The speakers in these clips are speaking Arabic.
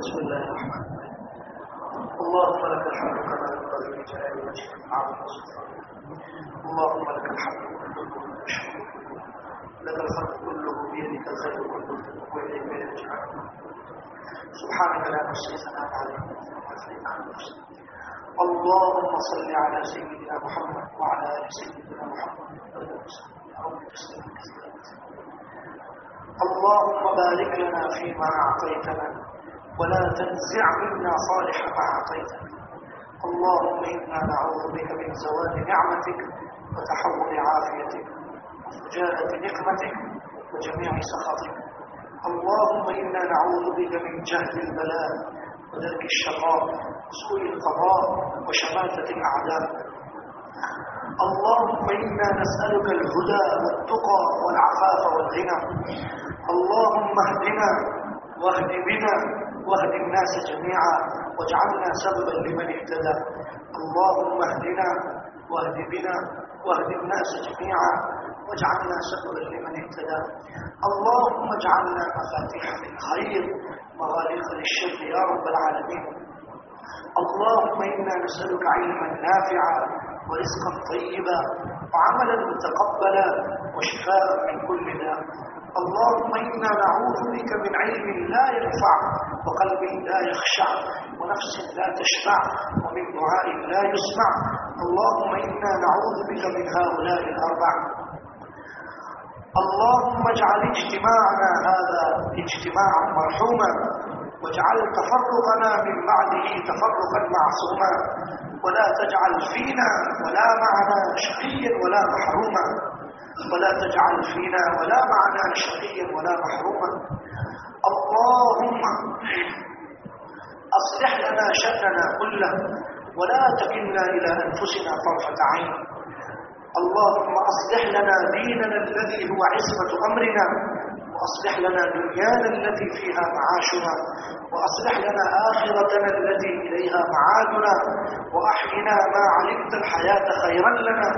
بسم الله الرحمن الرحيم اللهم لك الحمد كما ينبغي لجلال وجهك العظيم اللهم لك الحمد كله والشكر لك الخلق كله بيدك الخير كله وإليك يرجع سبحانك لا نحصي ثناء عليك. اللهم صل على سيدنا محمد وعلى آل سيدنا محمد. اللهم بارك لنا فيما أعطيتنا. ولا تنزع منا صالح ما اعطيتنا اللهم إنا نعوذ بك من زوال نعمتك وتحول عافيتك وفجاءة نقمتك وجميع سخطك. اللهم إنا نعوذ بك من جهل البلاء ودرك الشقاء وسوء القضاء وشماتة الأعداء. اللهم إنا نسألك الهدى والتقى والعفاف والغنى. اللهم اهدنا واهد بنا واهد الناس جميعا واجعلنا سببا لمن اهتدى. اللهم اهدنا واهد بنا واهد الناس جميعا واجعلنا سببا لمن اهتدى. اللهم اجعلنا مفاتيح للخير مغاليق للشر يا رب العالمين. اللهم إنا نسألك علما نافعا ورزقا طيبا وعملا متقبلا وشفاء من كل داء. اللهم إنا نعوذ بك من علم لا ينفع وقلب لا يخشع ونفس لا تشفع ومن دعاء لا يسمع. اللهم إنا نعوذ بك من هؤلاء الأربع. اللهم اجعل اجتماعنا هذا اجتماعا مرحوما واجعل تفرقنا من بعده تفرقا معصوما. ولا تجعل فينا ولا معنا شقيا ولا محروما. ولا تجعل فينا ولا معنا شقيا ولا محروما. اللهم أصلح لنا شأننا كله ولا تكلنا إلى أنفسنا طرفة عين. اللهم أصلح لنا ديننا الذي هو عصمة أمرنا. وأصلح لنا دنيانا التي فيها معاشنا وأصلح لنا آخرتنا التي إليها معادنا وأحينا ما علمت الحياة خيرا لنا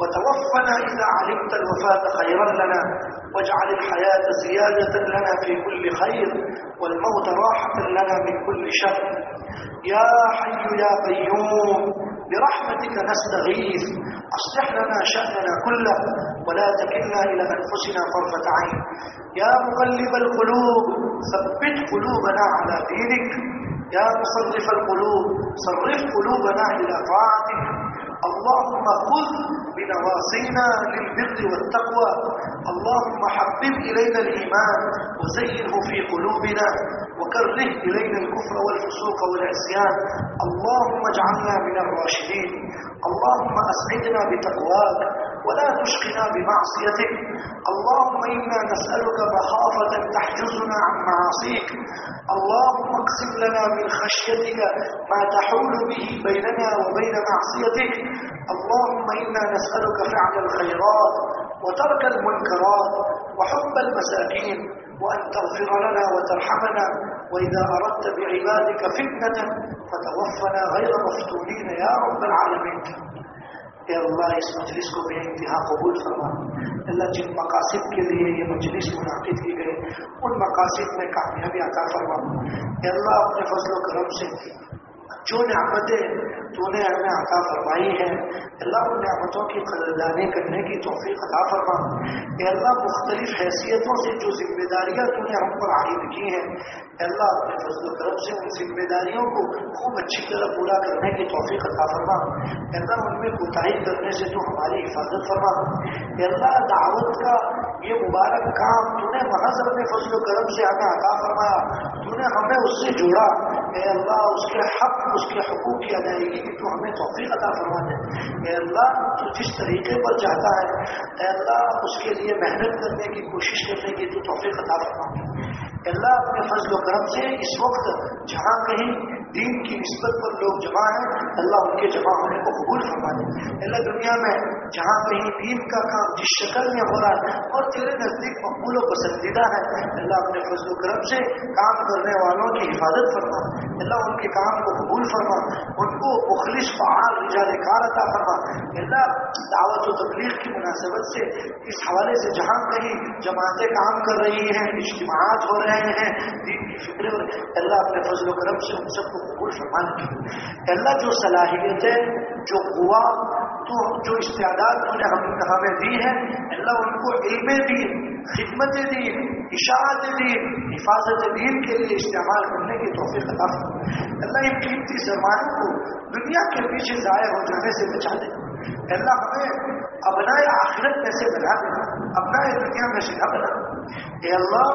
وتوفنا إذا علمت الوفاة خيرا لنا واجعل الحياة زيادة لنا في كل خير والموت راحة لنا من كل شر. يا حي يا قيوم برحمتك نستغيث أصلح لنا شأننا كله ولا تكلنا إلى أنفسنا طرفة عين. يا مقلب القلوب ثبت قلوبنا على دينك. يا مصرف القلوب صرف قلوبنا إلى طاعتك. اللهم خذ بنواصينا للبر والتقوى. اللهم حبب إلينا الإيمان وزينه في قلوبنا. وكره إلينا الكفر والفسوق والعصيان. اللهم اجعلنا من الراشدين. اللهم أسعدنا بتقواك. ولا تشقنا بمعصيتك. اللهم إنا نسألك مخافة تحجزنا عن معاصيك. اللهم اقسم لنا من خشيتك ما تحول به بيننا وبين معصيتك. اللهم إنا نسألك فعل الخيرات وترك المنكرات وحب المساكين وأن تغفر لنا وترحمنا. وإذا أردت بعبادك فتنة فتوفنا غير مفتونين يا رب العالمين. اے اللہ، اس مجلس کو بے انتہا قبول فرما۔ اللہ، جن مقاصد کے لیے یہ مجلس منعقد کی گئی، ان مقاصد میں کامیابی عطا فرما۔ اے اللہ، اپنے فضل و کرم سے جو نعمتیں تو نے ہمیں عطا فرمائی ہے اللہ ان نعمتوں کی قدردانی کرنے کی توفیق عطا فرما۔ اے اللہ، مختلف حیثیتوں سے جو ذمہ داریاں تو نے ہم پر عائد کی ہیں، اے اللہ، اپنے فضل و کرم سے ان ذمہ داریوں کو خوب اچھی طرح پورا کرنے کی توفیق عطا فرما۔ اے اللہ، ان میں کوتاہی کرنے سے تو ہماری حفاظت فرما۔ اے اللہ، دعوت کا یہ مبارک کام تو نے محض اپنے فضل و کرم سے ہمیں عطا فرمایا۔ تو نے ہمیں اس سے جوڑا۔ اے اللہ، اس کے حق، اس کے حقوق کی ادائیگی کی تو ہمیں توفیق عطا فرما دے۔ اے اللہ، تو جس طریقے پر چاہتا ہے، اے اللہ، اس کے لیے محنت کرنے کی کوشش کرنے کی تو توفیق عطا فرما دے۔ اللہ، اپنے فضل و کرم سے اس وقت جہاں کہیں دین کی نسبت پر لوگ جمع ہیں، اللہ ان کے جمع ہونے کو قبول فرما دے اللہ دنیا میں جہاں کہیں دین کا کام جس شکل میں ہو رہا ہے اور تیرے نزدیک مقبول و پسندیدہ ہے، اللہ اپنے فضل و کرم سے کام کرنے والوں کی حفاظت فرما۔ اللہ ان کے کام کو قبول فرما، ان کو مخلص فعال رجال کار عطا فرما۔ اللہ دعوت و تبلیغ کی مناسبت سے اس حوالے سے جہاں کہیں جماعتیں کام کر رہی ہیں، اجتماعات ہو رہے ہیں، دین کی فکر اللہ اپنے فضل و کرم سے ان سب کو اللہ جو صلاحیت ہے، جو ہوا تو جو استعداد تو نے ہمیں دی ہے، اللہ ان کو علم دین خدمت دین اشاعت دین حفاظت دین کے لیے استعمال کرنے کی توفیق عطا اللہ ان قیمتی سرمایوں کو دنیا کے پیچھے ضائع ہو جانے سے بچا دے۔ اللہ ہمیں ابناء آخرت میں سے بنا دینا ابناء دنیا میں سے نہ بنا۔ اے اللہ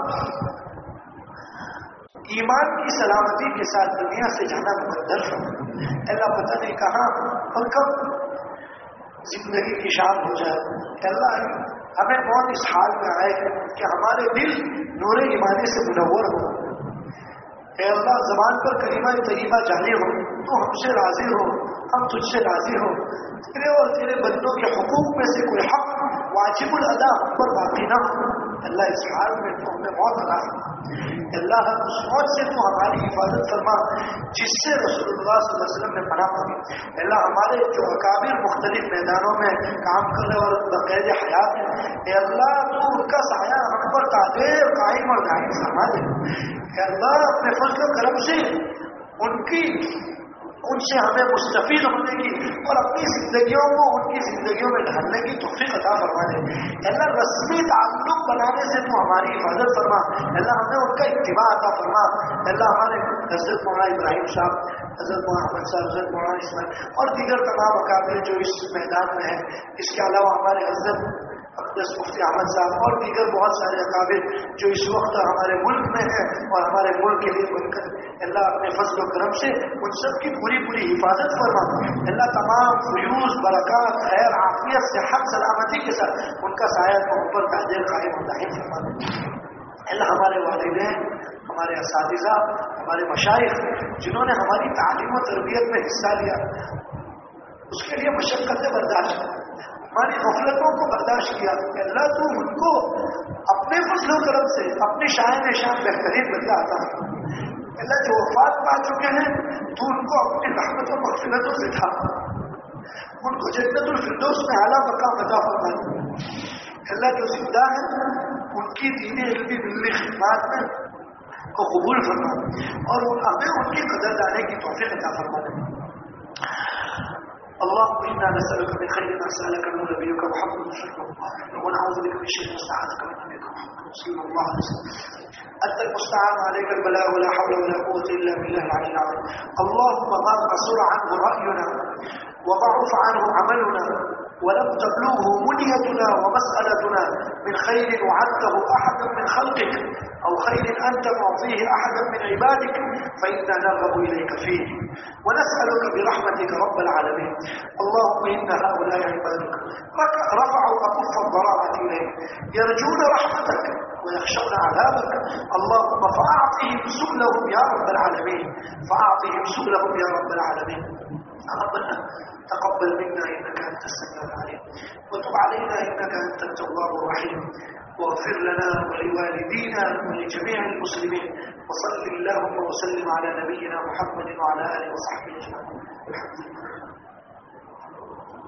ایمان کی سلامتی کے ساتھ دنیا سے جانا مقدر ہے۔ اللہ پتہ نہیں کہاں اور کب زندگی کی شام ہو جائے۔ اللہ ہمیں موت اس حال میں آئے کہ ہمارے دل نور ایمانی سے منور ہو اے اللہ، زبان پر کلمہ طیبہ جاری ہو تو ہم سے راضی ہو، ہم تجھ سے راضی ہو۔ تیرے اور تیرے بندوں کے حقوق میں سے کوئی حق واجب الادا ہم پر باقی نہ ہو۔ اللہ اس حال میں تو ہمیں موت عطا اللہ ہم اس موت سے تو ہماری حفاظت فرما جس سے رسول اللہ صلی اللہ علیہ وسلم نے پناہ مانگی۔ اللہ ہمارے جو اکابر مختلف میدانوں میں کام کرنے والے بقید حیات ہیں اے اللہ تو ان کا سایہ ہم پر تادیر قائم اور قائم سامان دے۔ اے اللہ اپنے فضل و کرم سے ان کی ان سے ہمیں مستفید ہونے کی اور اپنی زندگیوں کو ان کی زندگیوں میں ڈھالنے کی توفیق عطا فرما دے۔ اللہ رسمی تعلق بنانے سے تو ہماری حفاظت فرما۔ اللہ ہمیں ان کا اتباع عطا فرما۔ اللہ ہمارے حضرت مولانا ابراہیم صاحب، حضرت مولانا احمد صاحب، حضرت مولانا اسلام اور دیگر تمام اکابر جو اس میدان میں ہیں، اس کے علاوہ ہمارے حضرت اقدس مفتی احمد صاحب اور دیگر بہت سارے اکابر جو اس وقت ہمارے ملک میں ہیں اور ہمارے ملک کے لیے بن کر اللہ اپنے فضل و کرم سے ان سب کی پوری پوری حفاظت فرما۔ اللہ تمام فیوض، برکات، خیر، عافیت صحت سلامتی کے ساتھ ان کا سایہ اوپر کا دل قائم ہوتا ہے اللہ ہمارے والدین، ہمارے اساتذہ، ہمارے مشائخ، جنہوں نے ہماری تعلیم و تربیت میں حصہ لیا، اس کے لیے مشقتیں برداشت ہماری غفلتوں کو برداشت کیا کہ اللہ تو ان کو اپنے فضل و کرم سے، اپنے شایان شان بہترین بدلہ عطا ہے اللہ جو وفات پا چکے ہیں، تو ان کو اپنی رحمت و مغفلتوں سے تھا ان کو جنت الفردوس میں اعلیٰ مقام عطا ہے اللہ جو زندہ ہے ان کی دینی علمی ملی خدمات میں کو قبول فرما اور ہمیں ان کی قدر دانی کی توفیق عطا فرما دیں اللهم إنا نسألك من خير ما سألك من نبيك محمد صلى الله عليه وسلم. ونعوذ بك من شر ما استعاذك من نبيك محمد صلى الله عليه وسلم. أنت المستعان عليك البلاء ولا حول ولا قوة إلا بالله العلي العظيم. اللهم ما قصر عنه رأينا وضعف عنه عملنا. ولم تبلغه منيتنا ومسألتنا من خير وعدته أحدا من خلقك أو خير أنت معطيه أحدا من عبادك فإنا نرغب إليك فيه. ونسألك برحمتك رب العالمين. اللهم إن هؤلاء عبادك رفعوا أكف الضراعة إليك. يرجون رحمتك ويخشون عذابك. اللهم فأعطهم سؤلهم يا رب العالمين. فأعطهم سؤلهم يا رب العالمين. ربنا تقبل منا إنك أنت السميع العليم. وتب علينا إنك أنت التواب الرحيم. واغفر لنا ولوالدينا ولجميع المسلمين. وصل اللهم وسلم على نبينا محمد وعلى آله وصحبه أجمعين. الحمد لله.